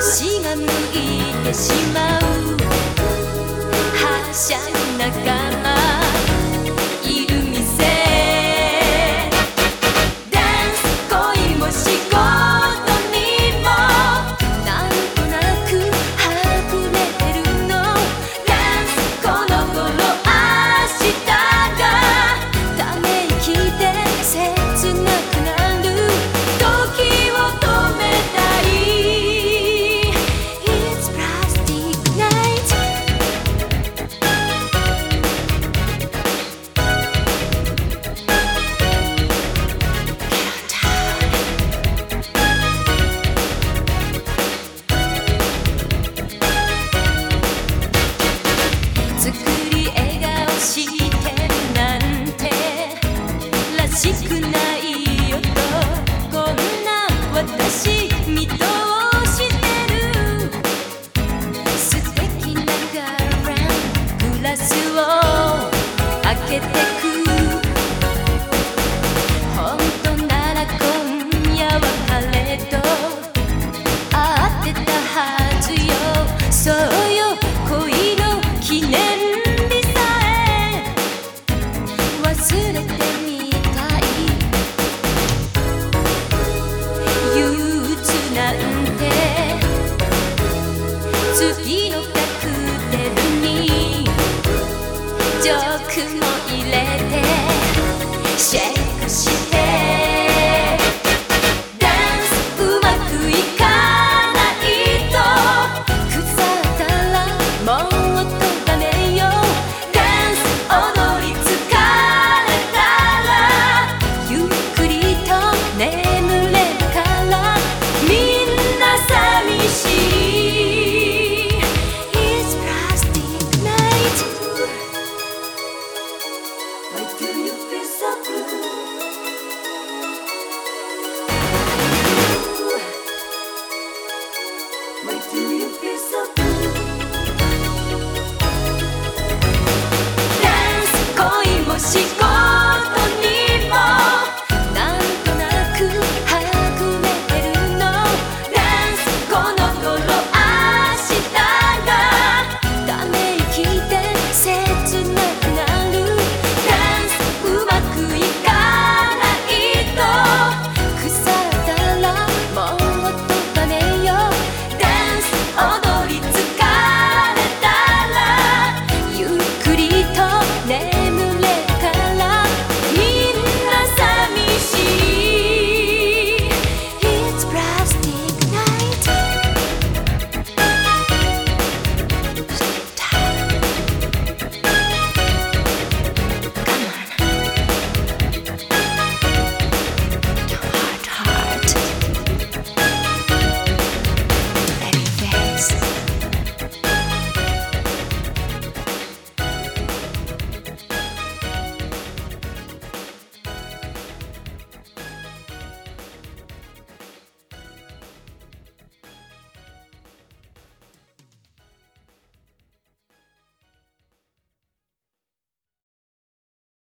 足が向いてしまう。はしゃぎながら次のカクテルにジョークも入れてシェイクして Breakthrough.